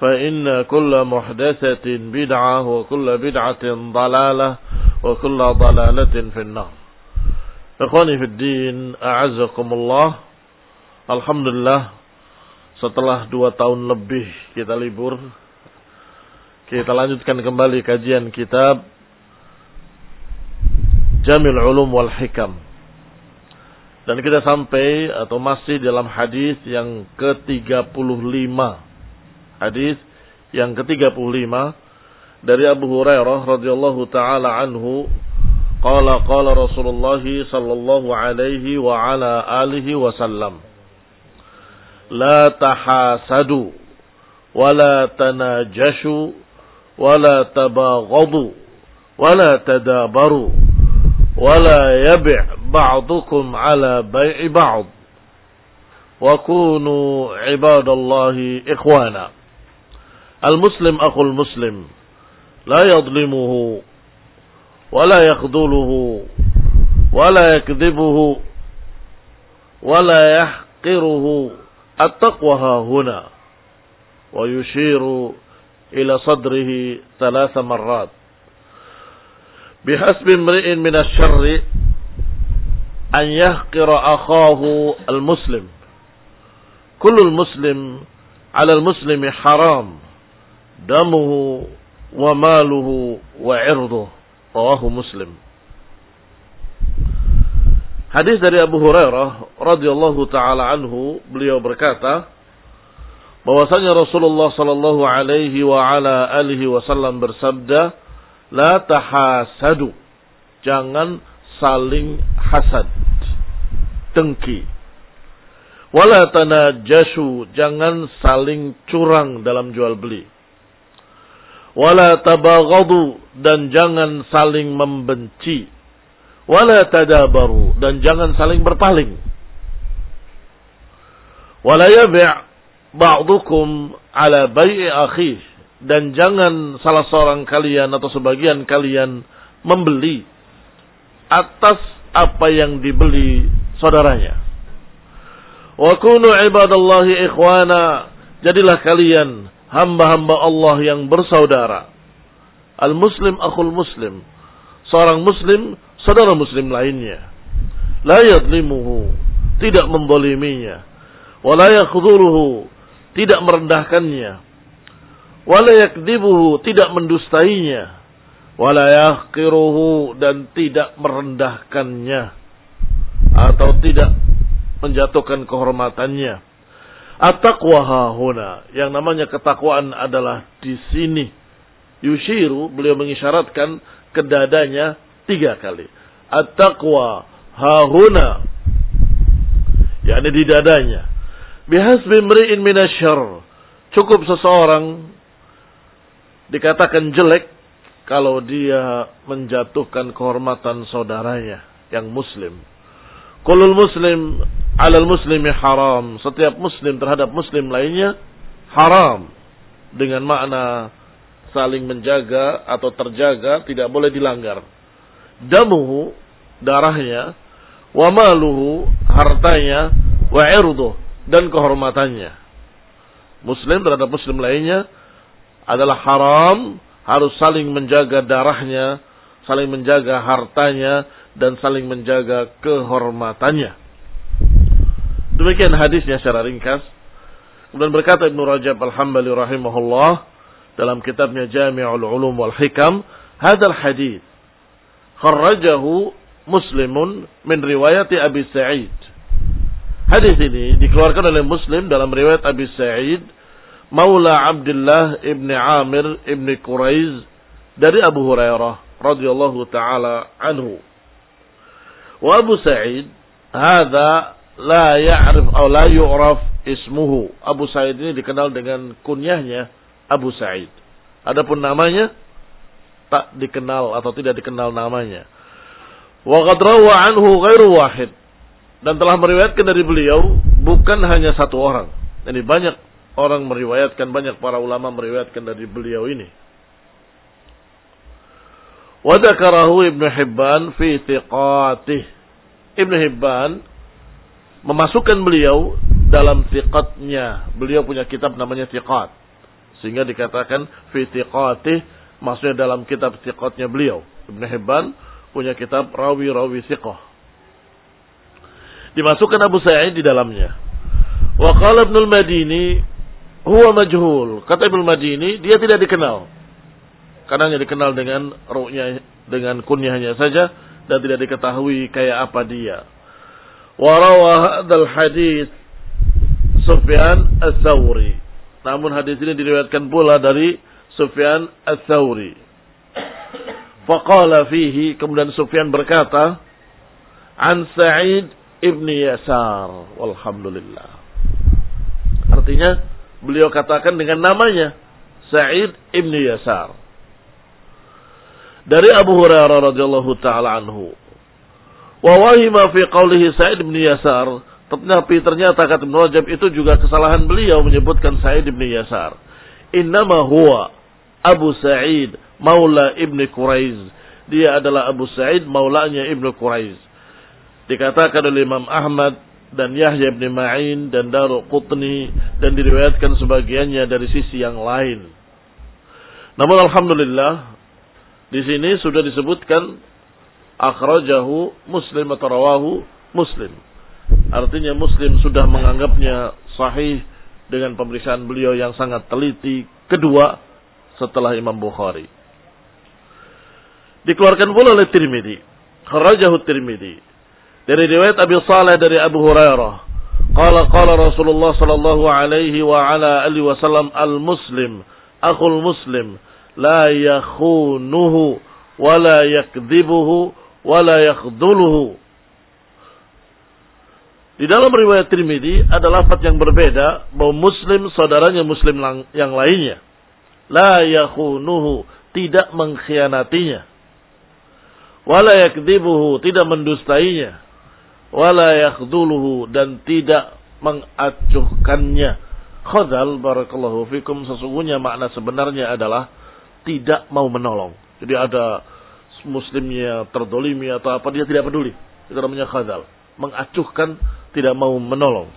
فإن كل محدثة بدعة وكل بدعة ضلالة وكل ضلالة في النار إخواني في الدين أعزكم الله Alhamdulillah setelah dua tahun lebih kita libur kita lanjutkan kembali kajian kitab Jamil Ulum wal Hikam dan kita sampai atau masih dalam hadis yang ke-35 hadis yang ke-35 dari Abu Hurairah radhiyallahu taala anhu qala qala Rasulullah sallallahu alaihi wa ala alihi wasallam la tahasadu wa la tanajashu wa la tabaghadu wa la tadabaru wa la yabi' بعضكم على بيع بعض وكونوا عباد الله إخوانا المسلم أخو المسلم لا يظلمه ولا يخذله ولا يكذبه ولا يحقره. التقوى ها هنا ويشير إلى صدره ثلاث مرات. بحسب امرئ من الشر أن يحقر أخاه المسلم. كل المسلم على المسلم حرام. damuhu wa maluhu wa irduh rawahu muslim. Hadis dari Abu Hurairah radhiyallahu taala anhu beliau berkata bahwasanya Rasulullah sallallahu alaihi wa ala alihi wasallam bersabda la tahasadu. Jangan saling hasad. Dengki. Wala tanajashu. Jangan saling curang dalam jual beli wala tabaghadu dan jangan saling membenci wala tadabaru dan jangan saling berpaling wala yabi' ba'dukum ala bai'i akhih dan jangan salah seorang kalian atau sebagian kalian membeli atas apa yang dibeli saudaranya. Wa kunu ibadallahi ikhwana. Jadilah kalian hamba-hamba Allah yang bersaudara. Al-muslim akhul muslim. Seorang muslim, saudara muslim lainnya. La yadlimuhu. Tidak mendoliminya. Wa la yakhdhuruhu. Tidak merendahkannya. Wa la yakdibuhu. Tidak mendustainya wala yahqiruhu dan tidak merendahkannya atau tidak menjatuhkan kehormatannya At-taqwa hahuna. Yang namanya ketakwaan adalah di sini. Yushiru, beliau mengisyaratkan ke dadanya tiga kali. At-taqwa hahuna. yakni di dadanya. Bihasbi mri'in minasyar. Cukup seseorang dikatakan jelek kalau dia menjatuhkan kehormatan saudaranya yang muslim. Kulul muslim alal muslimi haram. Setiap muslim terhadap muslim lainnya haram. Dengan makna saling menjaga atau terjaga tidak boleh dilanggar. Damuhu darahnya, wa maluhu hartanya, wa irduh dan kehormatannya. Muslim terhadap muslim lainnya adalah haram, harus saling menjaga darahnya, saling menjaga hartanya dan saling menjaga kehormatannya. Demikian hadisnya secara ringkas. Kemudian berkata Ibnu Rajab Al-Hambali rahimahullah dalam kitabnya Jami'ul Ulum wal Hikam, hadal hadis kharrajahu Muslimun min riwayat Abi Sa'id. Hadis ini dikeluarkan oleh Muslim dalam riwayat Abi Sa'id Maula Abdullah ibni Amir ibni Quraiz dari Abu Hurairah radhiyallahu taala anhu. Wa Abu Sa'id hadza la ya'rif atau la yu'raf ismuhu. Abu Sa'id ini dikenal dengan kunyahnya Abu Sa'id. Adapun namanya tak dikenal atau tidak dikenal namanya. Wa qad rawa anhu ghairu wahid. Dan telah meriwayatkan dari beliau bukan hanya satu orang. Jadi banyak orang meriwayatkan, banyak para ulama meriwayatkan dari beliau ini. Wa dzakarahu Ibnu Hibban fi thiqatih. Ibnu Hibban memasukkan beliau dalam thiqatnya. Beliau punya kitab namanya thiqat. Sehingga dikatakan fi thiqatih maksudnya dalam kitab thiqatnya beliau. Ibnu Hibban punya kitab rawi-rawi thiqah. Dimasukkan Abu Sa'id di dalamnya. Wa qala Ibnu madini huwa majhul. Kata Ibnu Madini, dia tidak dikenal. Karena hanya dikenal dengan ruhnya dengan kunyahnya saja dan tidak diketahui kayak apa dia. Warawa hadzal hadis Sufyan Ats-Tsauri. Namun hadis ini diriwayatkan pula dari Sufyan Ats-Tsauri. Faqala fihi kemudian Sufyan berkata an Sa'id ibni Yasar walhamdulillah. Artinya beliau katakan dengan namanya Sa'id ibni Yasar. Dari Abu Hurairah radhiyallahu taala anhu Wa fi qawlihi Sa'id bin Yasar. Tetapi ternyata kata Ibn Rajab itu juga kesalahan beliau menyebutkan Sa'id bin Yasar. Innama huwa Abu Sa'id maula ibni Quraiz. Dia adalah Abu Sa'id maulanya ibnu Quraiz. Dikatakan oleh Imam Ahmad dan Yahya bin Ma'in dan Daru Qutni dan diriwayatkan sebagiannya dari sisi yang lain. Namun Alhamdulillah di sini sudah disebutkan akhrajahu muslim atau rawahu muslim. Artinya muslim sudah menganggapnya sahih dengan pemeriksaan beliau yang sangat teliti. Kedua, setelah Imam Bukhari. Dikeluarkan pula oleh Tirmidzi. Kharajahu Tirmidzi. Dari riwayat Abi Saleh dari Abu Hurairah. Qala qala Rasulullah sallallahu alaihi wa ala alihi wasallam al-muslim akhul muslim la yakhunuhu wa la wala yakhduluhu. Di dalam riwayat Tirmidzi ada lafaz yang berbeda bahwa muslim saudaranya muslim yang lainnya. La yakhunuhu, tidak mengkhianatinya. Wala yakdzibuhu, tidak mendustainya. Wala yakhduluhu dan tidak mengacuhkannya. Khadal barakallahu fikum sesungguhnya makna sebenarnya adalah tidak mau menolong. Jadi ada muslimnya terdolimi atau apa dia tidak peduli. Itu namanya khazal. Mengacuhkan tidak mau menolong.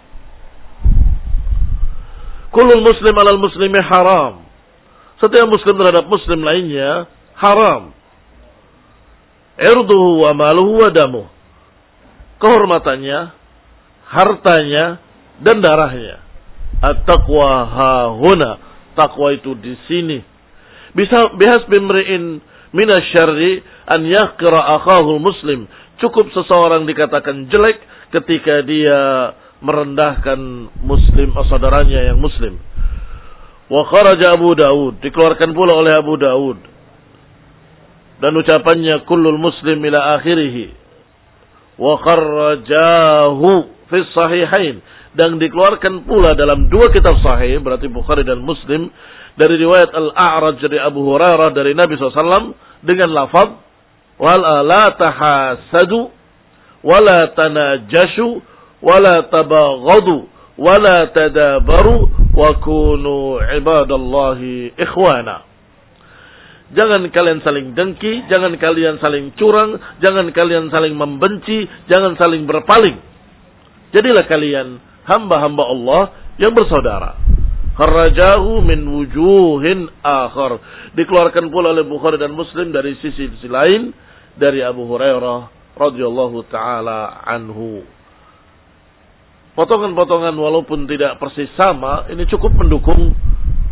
Kulul muslim alal muslimi haram. Setiap muslim terhadap muslim lainnya haram. Irduhu wa maluhu wa damuh. Kehormatannya, hartanya, dan darahnya. At-taqwa hahuna. Takwa itu di sini. Bisa bihas bimri'in minasyarri an yaqra akhahu muslim. Cukup seseorang dikatakan jelek ketika dia merendahkan muslim atau saudaranya yang muslim. Wa kharaja Abu Daud, dikeluarkan pula oleh Abu Daud. Dan ucapannya kullul muslim ila akhirih. Wa kharajahu fi sahihain dan dikeluarkan pula dalam dua kitab sahih berarti Bukhari dan Muslim dari riwayat Al-A'raj dari Abu Hurairah dari Nabi SAW dengan lafaz wala la tahasadu wala tanajashu wala tabaghadu wala tadabaru wa kunu ibadallahi ikhwana. Jangan kalian saling dengki, jangan kalian saling curang, jangan kalian saling membenci, jangan saling berpaling. Jadilah kalian hamba-hamba Allah yang bersaudara. Kharajahu min wujuhin akhar. Dikeluarkan pula oleh Bukhari dan Muslim dari sisi-sisi lain dari Abu Hurairah radhiyallahu taala anhu. Potongan-potongan walaupun tidak persis sama ini cukup mendukung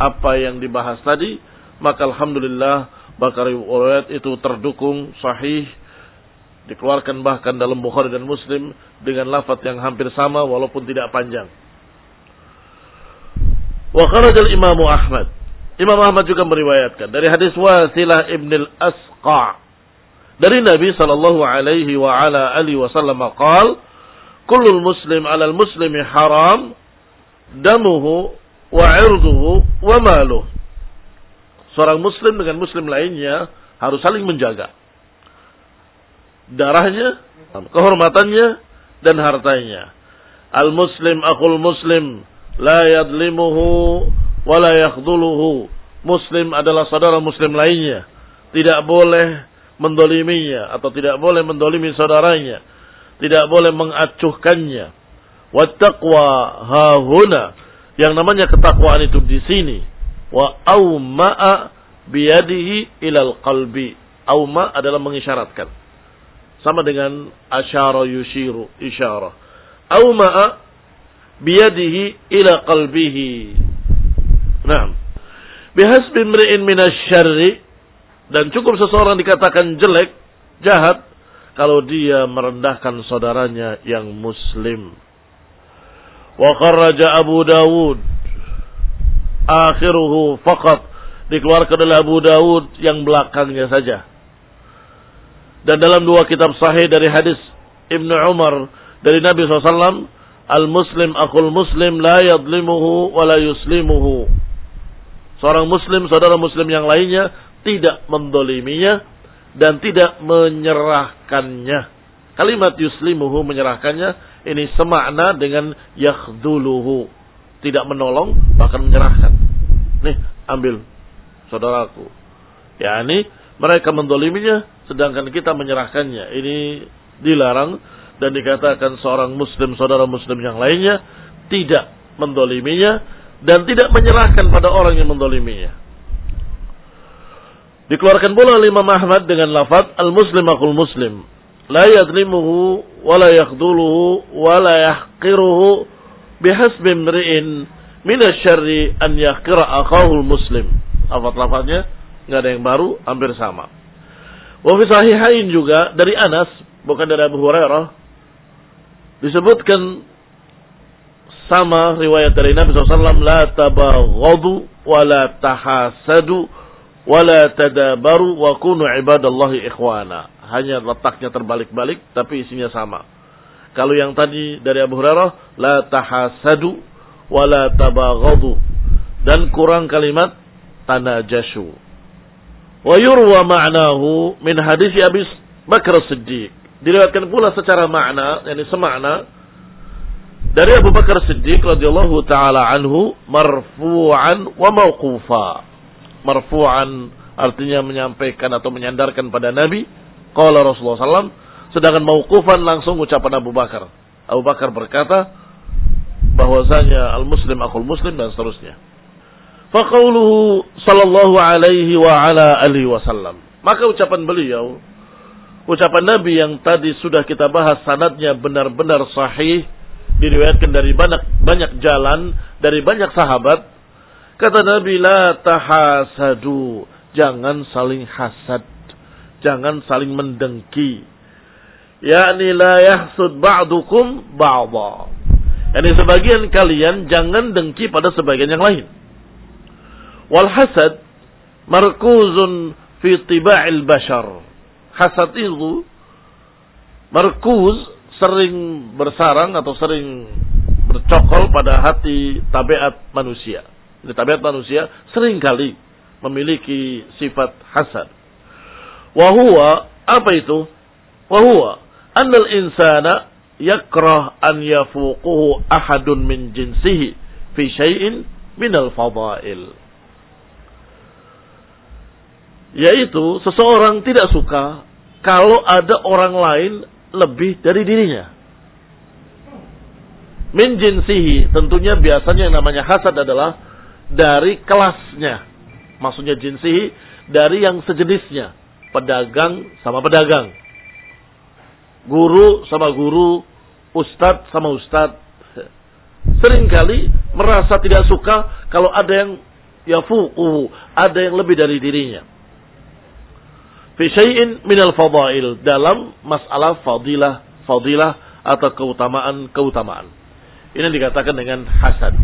apa yang dibahas tadi. Maka alhamdulillah bakar riwayat itu terdukung sahih dikeluarkan bahkan dalam Bukhari dan Muslim dengan lafaz yang hampir sama walaupun tidak panjang wa kharajal Imam Ahmad Imam Ahmad juga meriwayatkan dari hadis Wasilah ibn al-Asqa dari Nabi sallallahu alaihi wa ala alihi wasallam qala kullul muslim alal muslimi haram damuhu wa irduhu wa maluh. Seorang muslim dengan muslim lainnya harus saling menjaga. Darahnya, kehormatannya, dan hartanya. Al-muslim akul muslim la yadlimuhu wa la. Muslim adalah saudara muslim lainnya. Tidak boleh mendoliminya atau tidak boleh mendolimi saudaranya tidak boleh mengacuhkannya. Wattaqwa hahuna. Yang namanya ketakwaan itu di sini. Wa auma'a biyadihi ilal qalbi. Auma adalah mengisyaratkan. Sama dengan asyara yushiru, isyarah. Auma'a biyadihi ila qalbihi. Nah. Bihasbi mri'in minasyarri. Dan cukup seseorang dikatakan jelek, jahat, kalau dia merendahkan saudaranya yang muslim. Wa kharraja Abu Dawud akhiruhu faqat dikeluarkan oleh Abu Dawud yang belakangnya saja. Dan dalam dua kitab sahih dari hadis Ibnu Umar dari Nabi SAW, Al-Muslim akul Muslim la yadlimuhu wa la yuslimuhu. Seorang Muslim, saudara Muslim yang lainnya tidak mendoliminya dan tidak menyerahkannya. Kalimat yuslimuhu menyerahkannya ini semakna dengan yakhduluhu. Tidak menolong bahkan menyerahkan. Nih ambil saudaraku. Ya ini mereka mendoliminya sedangkan kita menyerahkannya. Ini dilarang dan dikatakan seorang muslim saudara muslim yang lainnya tidak mendoliminya dan tidak menyerahkan pada orang yang mendoliminya. Dikeluarkan pula oleh Imam Ahmad dengan lafaz al-muslim akul muslim. La yadlimuhu wa la yakhduluhu wa la yahqiruhu bihasbi imri'in min asyarri an yahqira akahu muslim. Lafaz-lafaznya enggak ada yang baru, hampir sama. Wa fi sahihain juga dari Anas, bukan dari Abu Hurairah, disebutkan sama riwayat dari Nabi SAW, la tabaghadu wa la tahasadu wala tadabaru wa kunu ibadallahi ikhwana. Hanya letaknya terbalik-balik tapi isinya sama. Kalau yang tadi dari Abu Hurairah la tahasadu wala tabaghadu dan kurang kalimat tanajashu. Wa yurwa ma'nahu min hadis Abi Bakar Siddiq. Diriwayatkan pula secara makna, yakni semakna dari Abu Bakar Siddiq radhiyallahu taala anhu marfu'an wa mauqufa marfu'an artinya menyampaikan atau menyandarkan pada Nabi qala Rasulullah SAW sedangkan mauqufan langsung ucapan Abu Bakar. Abu Bakar berkata bahwasanya al-muslim akul muslim dan seterusnya. Faqauluhu sallallahu alaihi wa ala alihi wasallam maka ucapan beliau ucapan Nabi yang tadi sudah kita bahas sanadnya benar-benar sahih diriwayatkan dari banyak banyak jalan dari banyak sahabat Kata Nabi, la tahasadu. Jangan saling hasad. Jangan saling mendengki. Yakni la yahsud ba'dukum ba'da. Ini sebagian kalian jangan dengki pada sebagian yang lain. Wal hasad markuzun fi tiba'il bashar. Hasad itu markuz sering bersarang atau sering bercokol pada hati tabiat manusia. Ini tabiat manusia sering kali memiliki sifat hasad. Wahua apa itu? Wahua annal insana yakrah an yafuquhu ahadun min jinsihi fi syai'in minal fadail. Yaitu seseorang tidak suka kalau ada orang lain lebih dari dirinya. Min jinsihi, tentunya biasanya yang namanya hasad adalah dari kelasnya. Maksudnya jinsihi dari yang sejenisnya. Pedagang sama pedagang. Guru sama guru, ustadz sama ustadz. Seringkali merasa tidak suka kalau ada yang yafuquhu, ada yang lebih dari dirinya. Fi syai'in minal fadail dalam masalah fadilah, fadilah atau keutamaan-keutamaan. Ini dikatakan dengan hasad.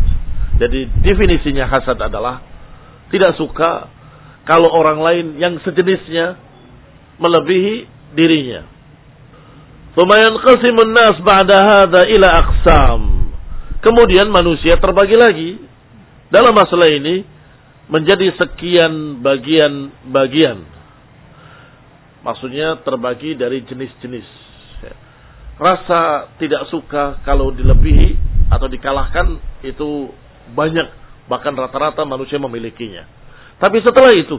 Jadi definisinya hasad adalah tidak suka kalau orang lain yang sejenisnya melebihi dirinya. Lumayan qasimun nas ba'da hadha ila aqsam. Kemudian manusia terbagi lagi dalam masalah ini menjadi sekian bagian-bagian. Maksudnya terbagi dari jenis-jenis. Rasa tidak suka kalau dilebihi atau dikalahkan itu banyak bahkan rata-rata manusia memilikinya. Tapi setelah itu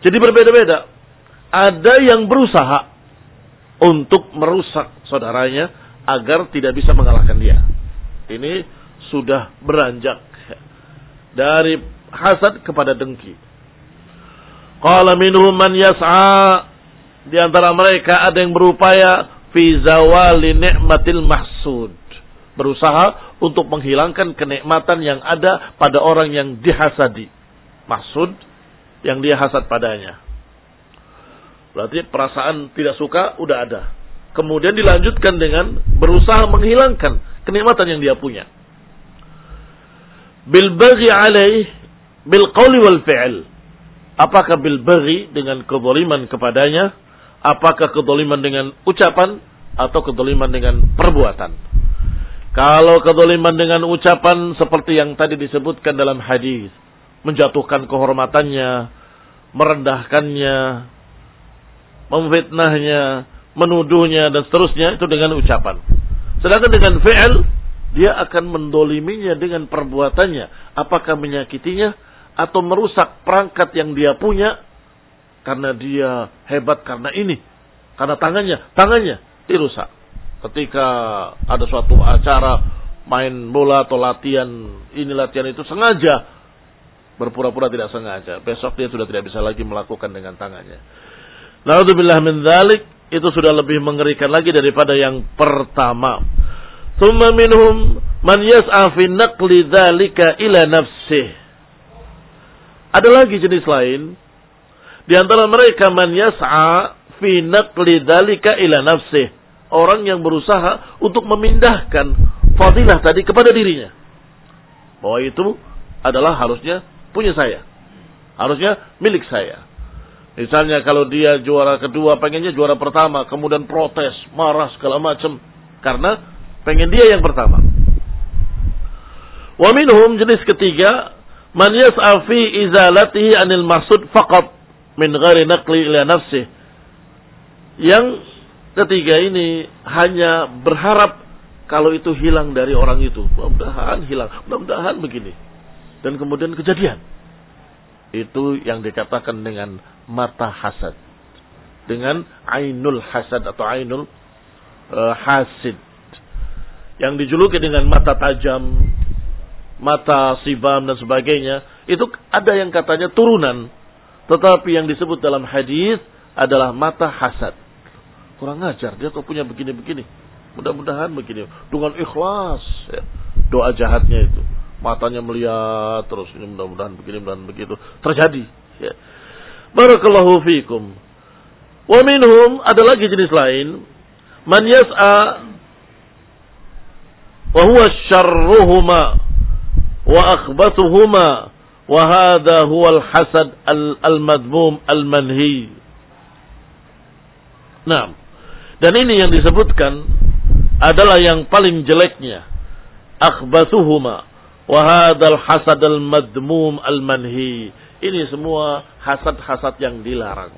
jadi berbeda-beda. Ada yang berusaha untuk merusak saudaranya agar tidak bisa mengalahkan dia. Ini sudah beranjak dari hasad kepada dengki. Qala minhum man yas'a di antara mereka ada yang berupaya fi zawali ni'matil mahsud berusaha untuk menghilangkan kenikmatan yang ada pada orang yang dihasadi. Maksud yang dia hasad padanya. Berarti perasaan tidak suka udah ada. Kemudian dilanjutkan dengan berusaha menghilangkan kenikmatan yang dia punya. Bil baghi alaih bil qawli wal fi'l. Apakah bil baghi dengan kezaliman kepadanya? Apakah kezaliman dengan ucapan atau kezaliman dengan perbuatan? Kalau kedoliman dengan ucapan seperti yang tadi disebutkan dalam hadis, menjatuhkan kehormatannya, merendahkannya, memfitnahnya, menuduhnya dan seterusnya itu dengan ucapan. Sedangkan dengan fi'il dia akan mendoliminya dengan perbuatannya, apakah menyakitinya atau merusak perangkat yang dia punya karena dia hebat karena ini, karena tangannya, tangannya dirusak. Ketika ada suatu acara main bola atau latihan ini latihan itu sengaja berpura-pura tidak sengaja. Besok dia sudah tidak bisa lagi melakukan dengan tangannya. Naudzubillah min dzalik itu sudah lebih mengerikan lagi daripada yang pertama. Thumma minhum man yas'a fi naqli dzalika ila nafsih Ada lagi jenis lain di antara mereka man yas'a fi naqli dzalika ila nafsih orang yang berusaha untuk memindahkan fadilah tadi kepada dirinya. Bahwa itu adalah harusnya punya saya. Harusnya milik saya. Misalnya kalau dia juara kedua pengennya juara pertama, kemudian protes, marah segala macam karena pengen dia yang pertama. Wa minhum jenis ketiga man yas'a fi izalatihi anil maksud faqat min ghairi naqli ila nafsih. Yang ketiga ini hanya berharap kalau itu hilang dari orang itu. Mudah-mudahan hilang, mudah-mudahan begini. Dan kemudian kejadian. Itu yang dikatakan dengan mata hasad. Dengan ainul hasad atau ainul uh, hasid. Yang dijuluki dengan mata tajam, mata sibam dan sebagainya. Itu ada yang katanya turunan. Tetapi yang disebut dalam hadis adalah mata hasad Kurang ajar, dia kok punya begini-begini. Mudah-mudahan begini. Dengan ikhlas. Ya. Doa jahatnya itu. Matanya melihat terus. Ini mudah-mudahan begini, mudah-mudahan begitu. Terjadi. Ya. Barakallahu fikum. Wa minhum ada lagi jenis lain. Man yas'a wa huwa syarruhuma wa hadha huwa al-hasad al-madmum al-manhi. Nah, dan ini yang disebutkan adalah yang paling jeleknya. Akhbathuhuma wa hadzal hasad al-madmum al-manhi. Ini semua hasad-hasad yang dilarang.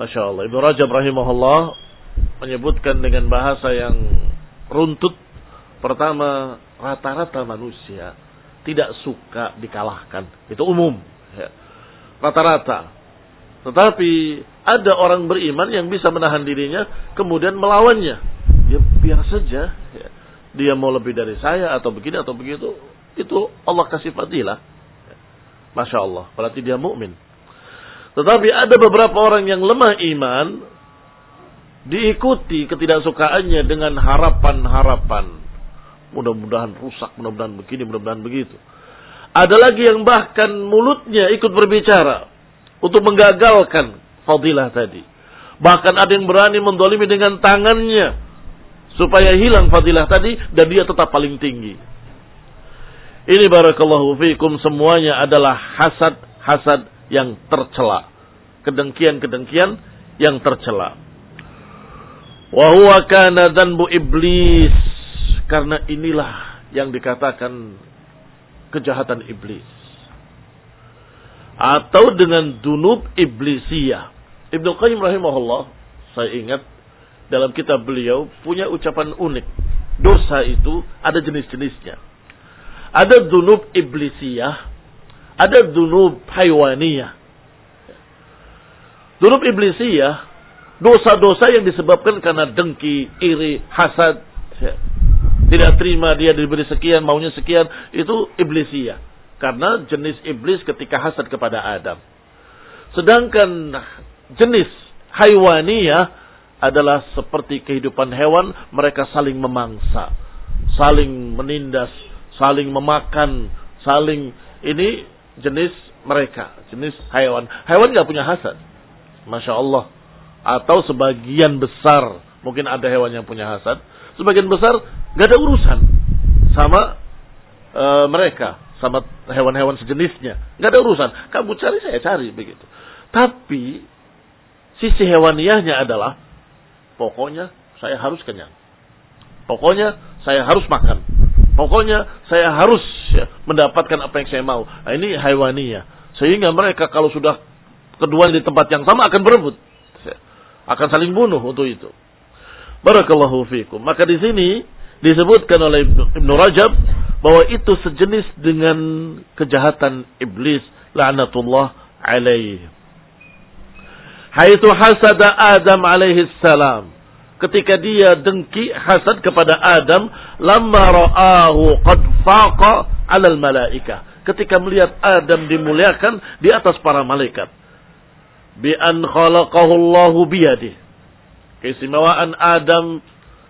Masya Allah. Ibnu Rajab rahimahullah menyebutkan dengan bahasa yang runtut. Pertama, rata-rata manusia tidak suka dikalahkan. Itu umum. Ya. Rata-rata. Tetapi ada orang beriman yang bisa menahan dirinya kemudian melawannya. Ya biar saja. Ya. Dia mau lebih dari saya atau begini atau begitu. Itu Allah kasih fadilah. Masya Allah. Berarti dia mukmin. Tetapi ada beberapa orang yang lemah iman. Diikuti ketidaksukaannya dengan harapan-harapan. Mudah-mudahan rusak, mudah-mudahan begini, mudah-mudahan begitu. Ada lagi yang bahkan mulutnya ikut berbicara untuk menggagalkan fadilah tadi. Bahkan ada yang berani mendolimi dengan tangannya supaya hilang fadilah tadi dan dia tetap paling tinggi. Ini barakallahu fiikum semuanya adalah hasad-hasad yang tercela. Kedengkian-kedengkian yang tercela. Wa huwa kana iblis. Karena inilah yang dikatakan kejahatan iblis. Atau dengan dunub iblisiyah. Ibnu Qayyim rahimahullah, saya ingat dalam kitab beliau punya ucapan unik. Dosa itu ada jenis-jenisnya. Ada dunub iblisiyah, ada dunub haywaniyah. Dunub iblisiyah, dosa-dosa yang disebabkan karena dengki, iri, hasad, tidak terima dia diberi sekian, maunya sekian, itu iblisiyah. Karena jenis iblis ketika hasad kepada Adam. Sedangkan jenis haywaniyah adalah seperti kehidupan hewan, mereka saling memangsa, saling menindas, saling memakan, saling ini jenis mereka, jenis hewan. Hewan nggak punya hasad, masya Allah. Atau sebagian besar, mungkin ada hewan yang punya hasad, sebagian besar nggak ada urusan sama e, mereka, sama hewan-hewan sejenisnya, nggak ada urusan. Kamu cari saya cari begitu. Tapi Sisi hewaniahnya adalah pokoknya saya harus kenyang. Pokoknya saya harus makan. Pokoknya saya harus ya, mendapatkan apa yang saya mau. Nah, ini hewaniah. Sehingga mereka kalau sudah kedua di tempat yang sama akan berebut. Akan saling bunuh untuk itu. Barakallahu fiikum. Maka di sini disebutkan oleh Ibnu Rajab bahwa itu sejenis dengan kejahatan iblis laknatullah alaihi Haitu hasada Adam alaihi salam. Ketika dia dengki hasad kepada Adam, lama ra'ahu qad faqa 'alal malaika. Ketika melihat Adam dimuliakan di atas para malaikat. Bi an khalaqahu Allahu biyadih. Keistimewaan Adam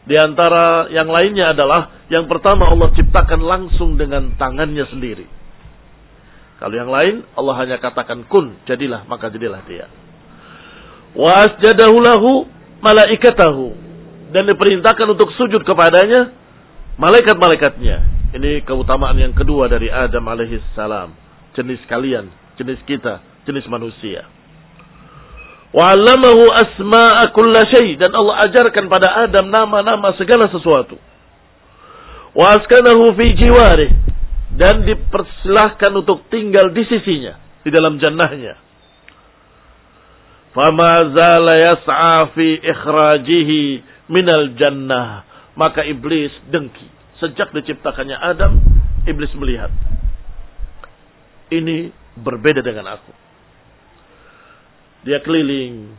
di antara yang lainnya adalah yang pertama Allah ciptakan langsung dengan tangannya sendiri. Kalau yang lain Allah hanya katakan kun, jadilah maka jadilah dia wa asjadahu lahu malaikatahu dan diperintahkan untuk sujud kepadanya malaikat-malaikatnya. Ini keutamaan yang kedua dari Adam alaihi salam. Jenis kalian, jenis kita, jenis manusia. Wa 'allamahu asma'a kulla syai dan Allah ajarkan pada Adam nama-nama segala sesuatu. Wa askanahu fi jiwarih dan dipersilahkan untuk tinggal di sisinya, di dalam jannahnya. Fama zala yas'a fi ikhrajihi minal jannah. Maka iblis dengki. Sejak diciptakannya Adam, iblis melihat. Ini berbeda dengan aku. Dia keliling.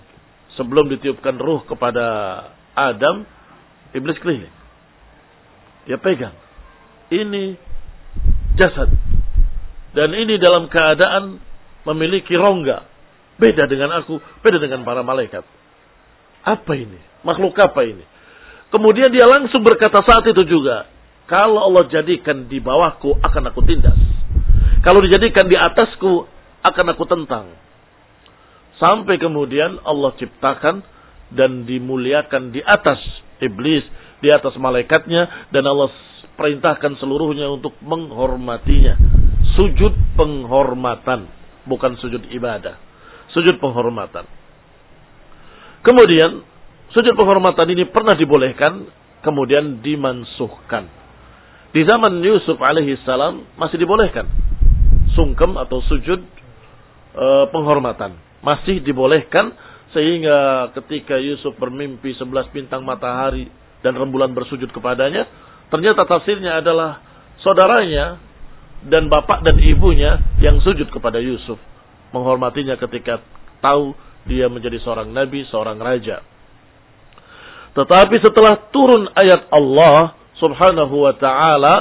Sebelum ditiupkan ruh kepada Adam, iblis keliling. Dia pegang. Ini jasad. Dan ini dalam keadaan memiliki rongga Beda dengan aku, beda dengan para malaikat. Apa ini? Makhluk apa ini? Kemudian dia langsung berkata saat itu juga, kalau Allah jadikan di bawahku akan aku tindas. Kalau dijadikan di atasku akan aku tentang. Sampai kemudian Allah ciptakan dan dimuliakan di atas iblis, di atas malaikatnya dan Allah perintahkan seluruhnya untuk menghormatinya. Sujud penghormatan, bukan sujud ibadah. Sujud penghormatan. Kemudian, sujud penghormatan ini pernah dibolehkan, kemudian dimansuhkan. Di zaman Yusuf alaihi salam masih dibolehkan. Sungkem atau sujud e, penghormatan. Masih dibolehkan sehingga ketika Yusuf bermimpi sebelas bintang matahari dan rembulan bersujud kepadanya, ternyata tafsirnya adalah saudaranya dan bapak dan ibunya yang sujud kepada Yusuf. Menghormatinya ketika tahu dia menjadi seorang nabi, seorang raja. Tetapi setelah turun ayat Allah subhanahu wa ta'ala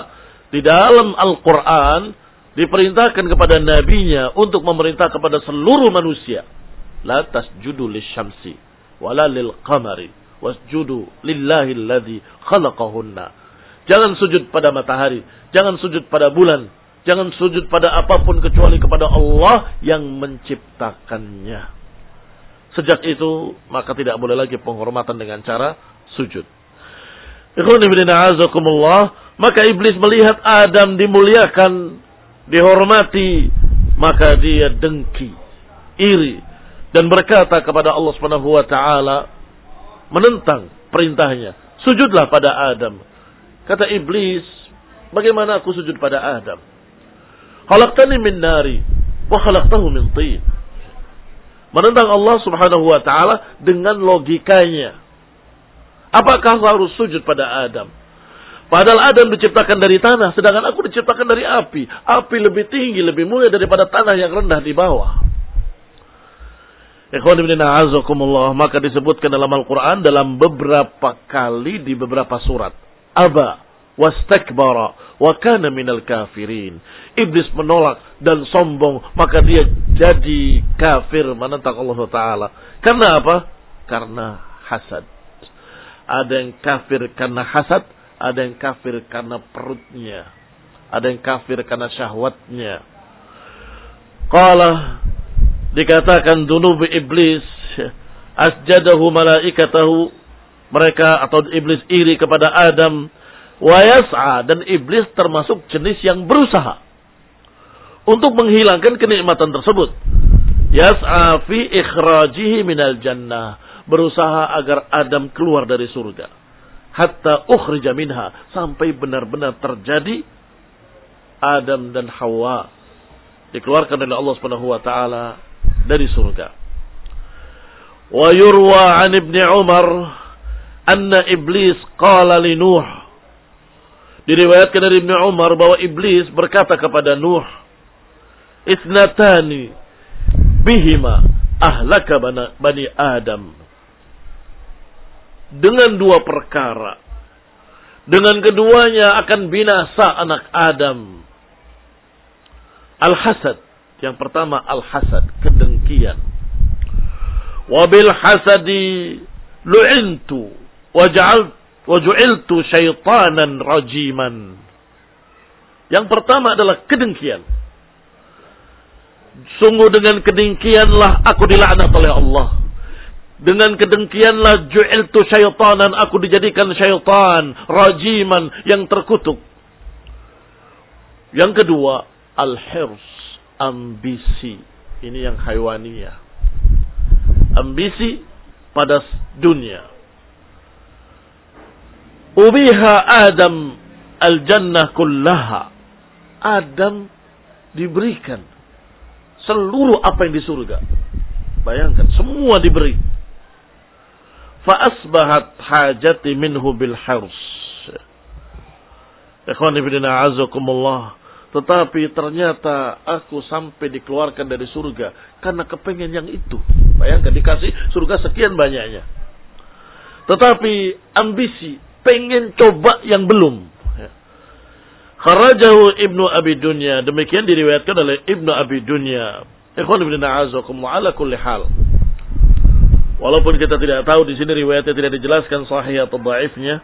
di dalam Al-Quran diperintahkan kepada nabinya untuk memerintah kepada seluruh manusia la tasjudu lisyamsi wala lil qamari wasjudu lillahi alladhi khalaqahunna. Jangan sujud pada matahari, jangan sujud pada bulan, jangan sujud pada apa pun kecuali kepada Allah yang menciptakannya. Sejak itu maka tidak boleh lagi penghormatan dengan cara sujud. Maka iblis melihat Adam dimuliakan, dihormati, maka dia dengki, iri, dan berkata kepada Allah Subhanahu wa taala menentang perintahnya, sujudlah pada Adam. Kata iblis, bagaimana aku sujud pada Adam? Khalaqtani min nari wa khalaqtahu min tin. Menentang Allah Subhanahu wa taala dengan logikanya. Apakah harus sujud pada Adam? Padahal Adam diciptakan dari tanah, sedangkan aku diciptakan dari api. Api lebih tinggi, lebih mulia daripada tanah yang rendah di bawah. Maka disebutkan dalam Al-Quran dalam beberapa kali di beberapa surat. Aba wastakbara wa kana minal kafirin. Iblis menolak dan sombong, maka dia jadi kafir menentang Allah Ta'ala. Karena apa? Karena hasad. Ada yang kafir karena hasad, ada yang kafir karena perutnya. Ada yang kafir karena syahwatnya. Qala dikatakan dunub iblis asjadahu malaikatahu mereka atau iblis iri kepada Adam wa yas'a dan iblis termasuk jenis yang berusaha untuk menghilangkan kenikmatan tersebut yas'a fi ikhrajihi minal jannah berusaha agar Adam keluar dari surga hatta ukhrija minha sampai benar-benar terjadi Adam dan Hawa dikeluarkan oleh Allah Subhanahu wa taala dari surga. Wa yurwa an Ibnu Umar anna iblis qala li Nuh. Diriwayatkan dari Ibnu Umar bahwa iblis berkata kepada Nuh, "Isnatani bihima ahlaka bani Adam." Dengan dua perkara. Dengan keduanya akan binasa anak Adam. Al-hasad yang pertama al-hasad, kedengkian. Wabil hasadi lu'intu waj'al syaitanan rajiman. Yang pertama adalah kedengkian. Sungguh dengan kedengkianlah aku dilaknat oleh Allah. Dengan kedengkianlah ju'iltu syaitanan aku dijadikan syaitan rajiman yang terkutuk. Yang kedua, al-hirs ambisi. Ini yang haiwania. Ambisi pada dunia. Ubiha Adam al-jannah kullaha. Adam diberikan seluruh apa yang di surga. Bayangkan, semua diberi. Fa'asbahat hajati minhu bil hars. Ikhwan ibn a'azakumullah. Tetapi ternyata aku sampai dikeluarkan dari surga karena kepengen yang itu. Bayangkan dikasih surga sekian banyaknya. Tetapi ambisi, pengen coba yang belum. Ya. Kharajahu Ibnu Abi Dunya. Demikian diriwayatkan oleh Ibnu Abi Dunya. Ikhwan ibn a'azakum ala kulli hal. Walaupun kita tidak tahu di sini riwayatnya tidak dijelaskan sahih atau dhaifnya.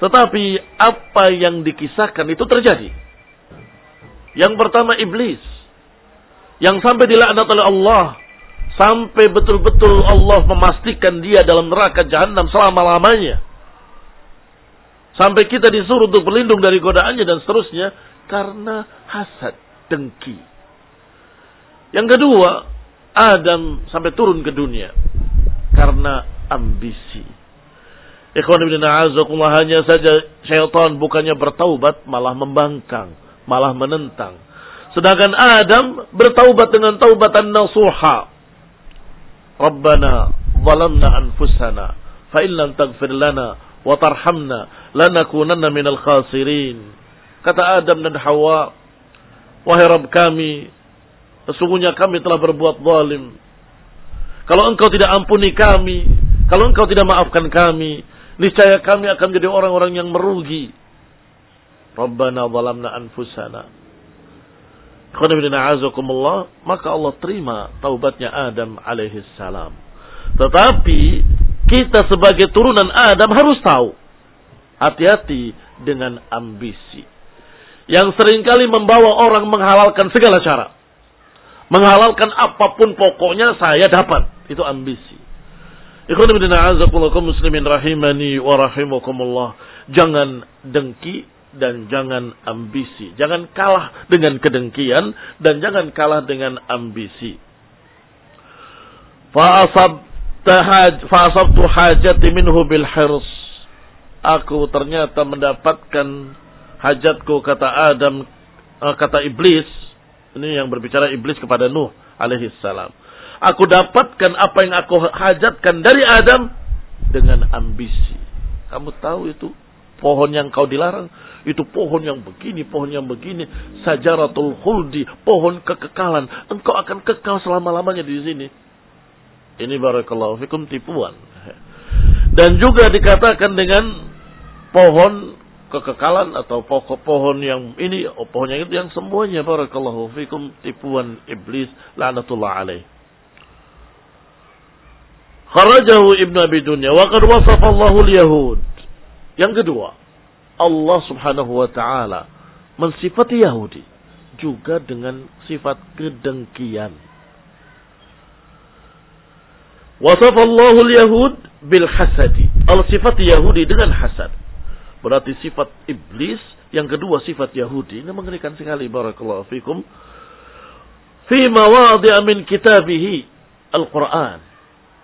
Tetapi apa yang dikisahkan itu terjadi. Yang pertama iblis. Yang sampai dilaknat oleh Allah. Sampai betul-betul Allah memastikan dia dalam neraka jahanam selama-lamanya. Sampai kita disuruh untuk berlindung dari godaannya dan seterusnya. Karena hasad, dengki. Yang kedua, Adam sampai turun ke dunia. Karena ambisi. Ikhwan ibn a'azakullah hanya saja syaitan bukannya bertaubat malah membangkang, malah menentang. Sedangkan Adam bertaubat dengan taubatan nasuha. Rabbana zalamna anfusana fa in taghfir lana wa tarhamna lanakunanna minal khasirin. Kata Adam dan Hawa, wahai Rabb kami, sesungguhnya kami telah berbuat zalim. Kalau engkau tidak ampuni kami, kalau engkau tidak maafkan kami, niscaya kami akan menjadi orang-orang yang merugi. Rabbana zalamna anfusana. Maka Allah terima taubatnya Adam alaihi salam. Tetapi kita sebagai turunan Adam harus tahu. Hati-hati dengan ambisi. Yang sering kali membawa orang menghalalkan segala cara. Menghalalkan apa pun pokoknya saya dapat. Itu ambisi. Muslimin rahimani wa rahimakumullah. Jangan dengki dan jangan ambisi. Jangan kalah dengan kedengkian dan jangan kalah dengan ambisi. Fa'asab fa'asabtu hajati minhu bil. Aku ternyata mendapatkan hajatku kata Adam eh, kata iblis. Ini yang berbicara iblis kepada Nuh alaihi salam. Aku dapatkan apa yang aku hajatkan dari Adam dengan ambisi. Kamu tahu itu pohon yang kau dilarang itu pohon yang begini, pohon yang begini, sajaratul khuldi, pohon kekekalan. Engkau akan kekal selama-lamanya di sini. Ini barakallahu fikum tipuan. Dan juga dikatakan dengan pohon kekekalan atau pokok pohon yang ini, oh, itu yang semuanya barakallahu fikum tipuan iblis laknatullah alaih. Kharajahu Ibn Abi Dunya wa qad wasafa Yahud. Yang kedua, Allah Subhanahu wa taala mensifati Yahudi juga dengan sifat kedengkian. Wasafa Allahul Yahud bil hasadi. Allah sifati Yahudi dengan hasad. Berarti sifat iblis, yang kedua sifat Yahudi. Ini mengerikan sekali barakallahu fikum. Fi mawadhi'a min kitabihi Al-Qur'an.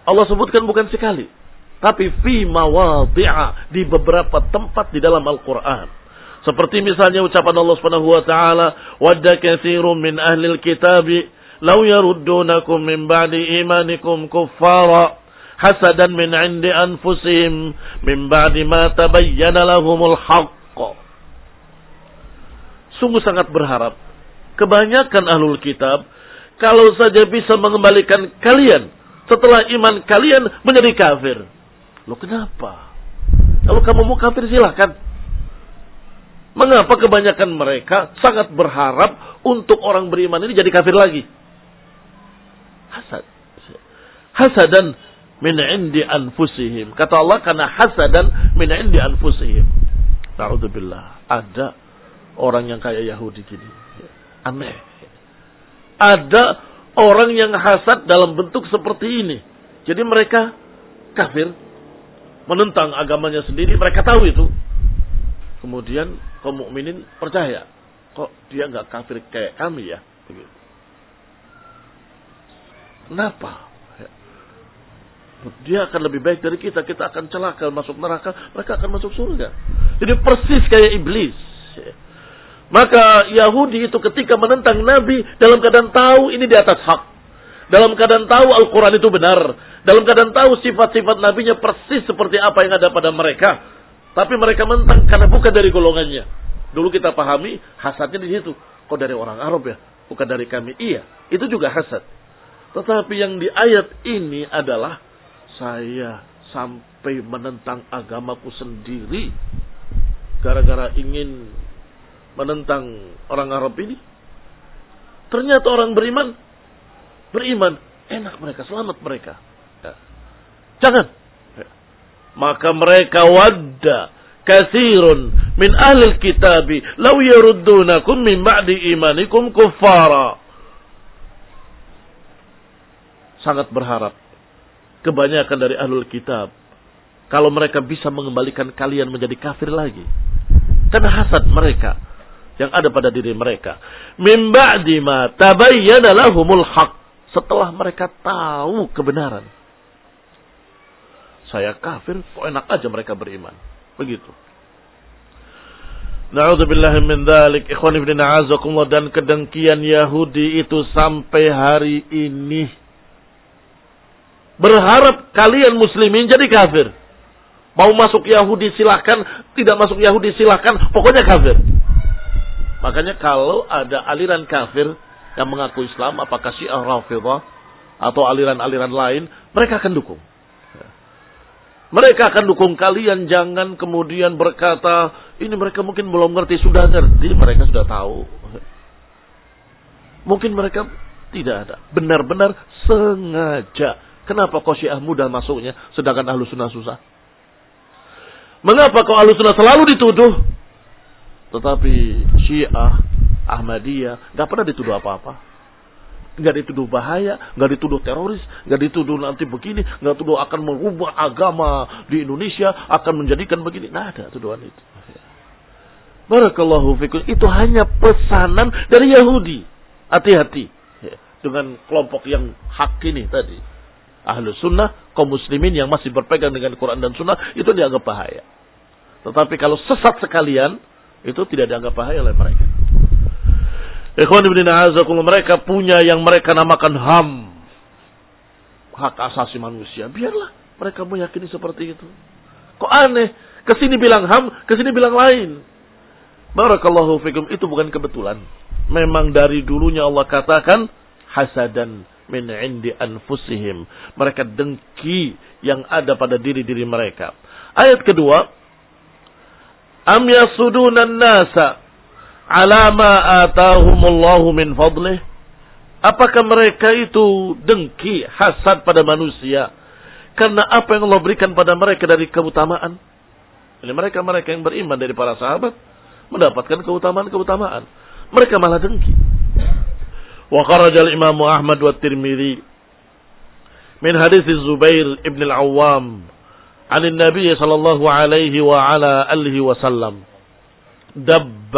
Allah sebutkan bukan sekali, tapi fi mawadhi'a di beberapa tempat di dalam Al-Qur'an. Seperti misalnya ucapan Allah Subhanahu wa taala, "Wadda katsirun min ahli al-kitabi law yaruddunakum min ba'di imanikum kuffara hasadan min 'indi anfusihim min ba'di ma tabayyana lahumul haqq." Sungguh sangat berharap kebanyakan ahlul kitab kalau saja bisa mengembalikan kalian setelah iman kalian menjadi kafir. Loh kenapa? Kalau kamu mau kafir silahkan. Mengapa kebanyakan mereka sangat berharap untuk orang beriman ini jadi kafir lagi? Hasad. Hasadan min indi anfusihim. Kata Allah karena hasadan min indi anfusihim. Na'udzubillah. Ada orang yang kayak Yahudi gini. Aneh. Ada orang yang hasad dalam bentuk seperti ini. Jadi mereka kafir, menentang agamanya sendiri, mereka tahu itu. Kemudian kaum mukminin percaya, kok dia nggak kafir kayak kami ya? Kenapa? Dia akan lebih baik dari kita, kita akan celaka masuk neraka, mereka akan masuk surga. Jadi persis kayak iblis. Maka Yahudi itu ketika menentang Nabi dalam keadaan tahu ini di atas hak. Dalam keadaan tahu Al-Quran itu benar. Dalam keadaan tahu sifat-sifat Nabinya persis seperti apa yang ada pada mereka. Tapi mereka menentang karena bukan dari golongannya. Dulu kita pahami hasadnya di situ. Kok dari orang Arab ya? Bukan dari kami. Iya, itu juga hasad. Tetapi yang di ayat ini adalah saya sampai menentang agamaku sendiri gara-gara ingin menentang orang Arab ini. Ternyata orang beriman, beriman, enak mereka, selamat mereka. Ya. Jangan. Ya. Maka mereka wadda kasirun min ahli kitabi law yaruddunakum min ba'di imanikum kuffara. Sangat berharap kebanyakan dari ahlul kitab kalau mereka bisa mengembalikan kalian menjadi kafir lagi. Karena hasad mereka yang ada pada diri mereka. Min ba'di ma tabayyana lahumul haq. Setelah mereka tahu kebenaran. Saya kafir, kok enak aja mereka beriman. Begitu. Na'udzubillah min dzalik. Ikhwan ibn a'azakumullah dan kedengkian Yahudi itu sampai hari ini. Berharap kalian muslimin jadi kafir. Mau masuk Yahudi silahkan, tidak masuk Yahudi silahkan, pokoknya kafir. Makanya kalau ada aliran kafir yang mengaku Islam, apakah Syiah Rafidah atau aliran-aliran lain, mereka akan dukung. Mereka akan dukung kalian, jangan kemudian berkata, ini mereka mungkin belum ngerti, sudah ngerti, mereka sudah tahu. Mungkin mereka tidak ada. Benar-benar sengaja. Kenapa kau syiah mudah masuknya, sedangkan ahlu sunnah susah? Mengapa kau ahlu sunnah selalu dituduh? Tetapi syiah, Ahmadiyah, gak pernah dituduh apa-apa nggak dituduh bahaya, nggak dituduh teroris, nggak dituduh nanti begini, nggak dituduh akan merubah agama di Indonesia, akan menjadikan begini. Nah ada tuduhan itu. Barakallahu fikum. Itu hanya pesanan dari Yahudi. Hati-hati dengan kelompok yang hak ini tadi. Ahlu sunnah, kaum muslimin yang masih berpegang dengan Quran dan sunnah, itu dianggap bahaya. Tetapi kalau sesat sekalian, itu tidak dianggap bahaya oleh mereka. Ikhwan ibn mereka punya yang mereka namakan HAM. Hak asasi manusia. Biarlah mereka meyakini seperti itu. Kok aneh? Ke sini bilang HAM, ke sini bilang lain. Barakallahu fikum. Itu bukan kebetulan. Memang dari dulunya Allah katakan hasadan min indi anfusihim. Mereka dengki yang ada pada diri-diri mereka. Ayat kedua. Am yasudunan nasa alama atahumullahu min fadlih apakah mereka itu dengki hasad pada manusia karena apa yang Allah berikan pada mereka dari keutamaan ini mereka-mereka yang beriman dari para sahabat mendapatkan keutamaan-keutamaan mereka malah dengki wa kharajal imam Ahmad wa Tirmidzi min hadis Zubair ibn al-Awwam عن النبي صلى الله عليه وعلى آله وسلم دب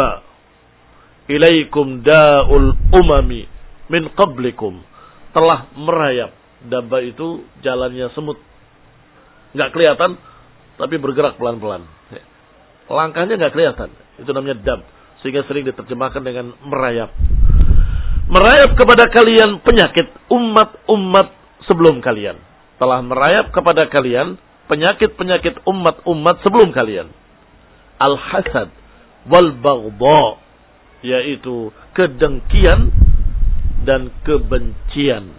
ilaikum da'ul umami min qablikum telah merayap daba itu jalannya semut nggak kelihatan tapi bergerak pelan-pelan langkahnya nggak kelihatan itu namanya dab sehingga sering diterjemahkan dengan merayap merayap kepada kalian penyakit umat-umat sebelum kalian telah merayap kepada kalian penyakit-penyakit umat-umat sebelum kalian al-hasad wal baghdha yaitu kedengkian dan kebencian.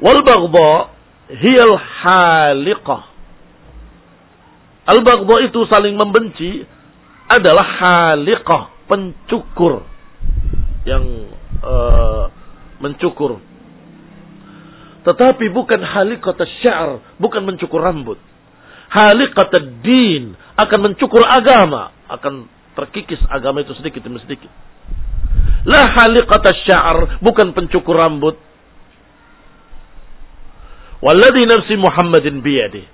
Wal baghdha hiyal haliqah. Al baghdha itu saling membenci adalah haliqah, pencukur yang uh, mencukur. Tetapi bukan haliqat syar, bukan mencukur rambut. Haliqat din akan mencukur agama, akan terkikis agama itu sedikit demi sedikit. La haliqata sya'ar, bukan pencukur rambut. Walladhi nafsi Muhammadin biyadih.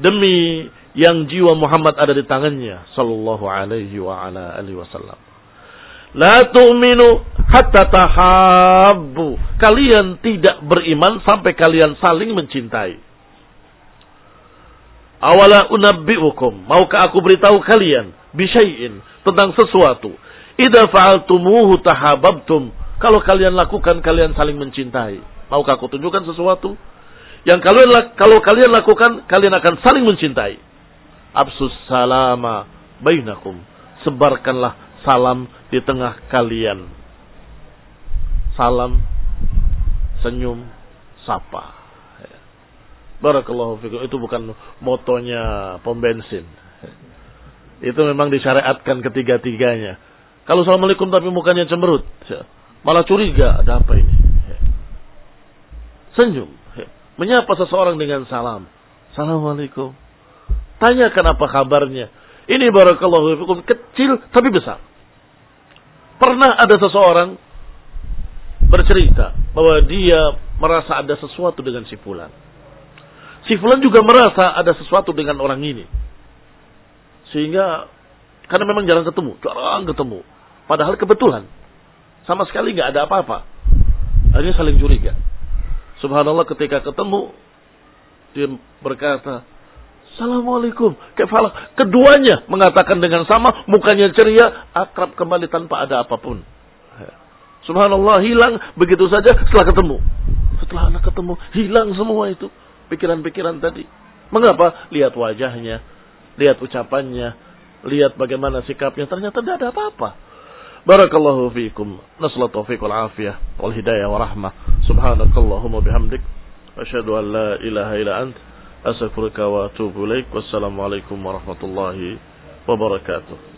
Demi yang jiwa Muhammad ada di tangannya sallallahu alaihi wa ala alihi wasallam. La tu'minu hatta tahabbu. Kalian tidak beriman sampai kalian saling mencintai. Awala unabbi'ukum. Maukah aku beritahu kalian bisyai'in tentang sesuatu. Idza fa'altumuhu tahabbtum. Kalau kalian lakukan kalian saling mencintai. Maukah aku tunjukkan sesuatu? Yang kalian kalau kalian lakukan kalian akan saling mencintai. Absus salama bainakum. Sebarkanlah salam di tengah kalian. Salam, senyum, sapa. Barakallahu fikum. Itu bukan motonya pom bensin. Itu memang disyariatkan ketiga-tiganya. Kalau Assalamualaikum tapi mukanya cemberut. Malah curiga, ada apa ini? Senyum. Menyapa seseorang dengan salam. Assalamualaikum. Tanyakan apa kabarnya. Ini barakallahu fikum kecil tapi besar. Pernah ada seseorang bercerita bahwa dia merasa ada sesuatu dengan si fulan. Si fulan juga merasa ada sesuatu dengan orang ini. Sehingga karena memang jarang ketemu, jarang ketemu. Padahal kebetulan sama sekali nggak ada apa-apa. Akhirnya saling curiga. Subhanallah ketika ketemu dia berkata, Assalamualaikum. Kefalah. Keduanya mengatakan dengan sama, mukanya ceria, akrab kembali tanpa ada apa pun. Subhanallah hilang begitu saja setelah ketemu. Setelah anak ketemu, hilang semua itu. Pikiran-pikiran tadi. Mengapa? Lihat wajahnya, lihat ucapannya, lihat bagaimana sikapnya. Ternyata tidak ada apa-apa. Barakallahu fiikum. Nasla taufiq wal afiyah wal hidayah wa rahmah. Subhanakallahumma bihamdik. Asyhadu an la ilaha illa ant. Astaghfiruka wa atubu warahmatullahi wabarakatuh.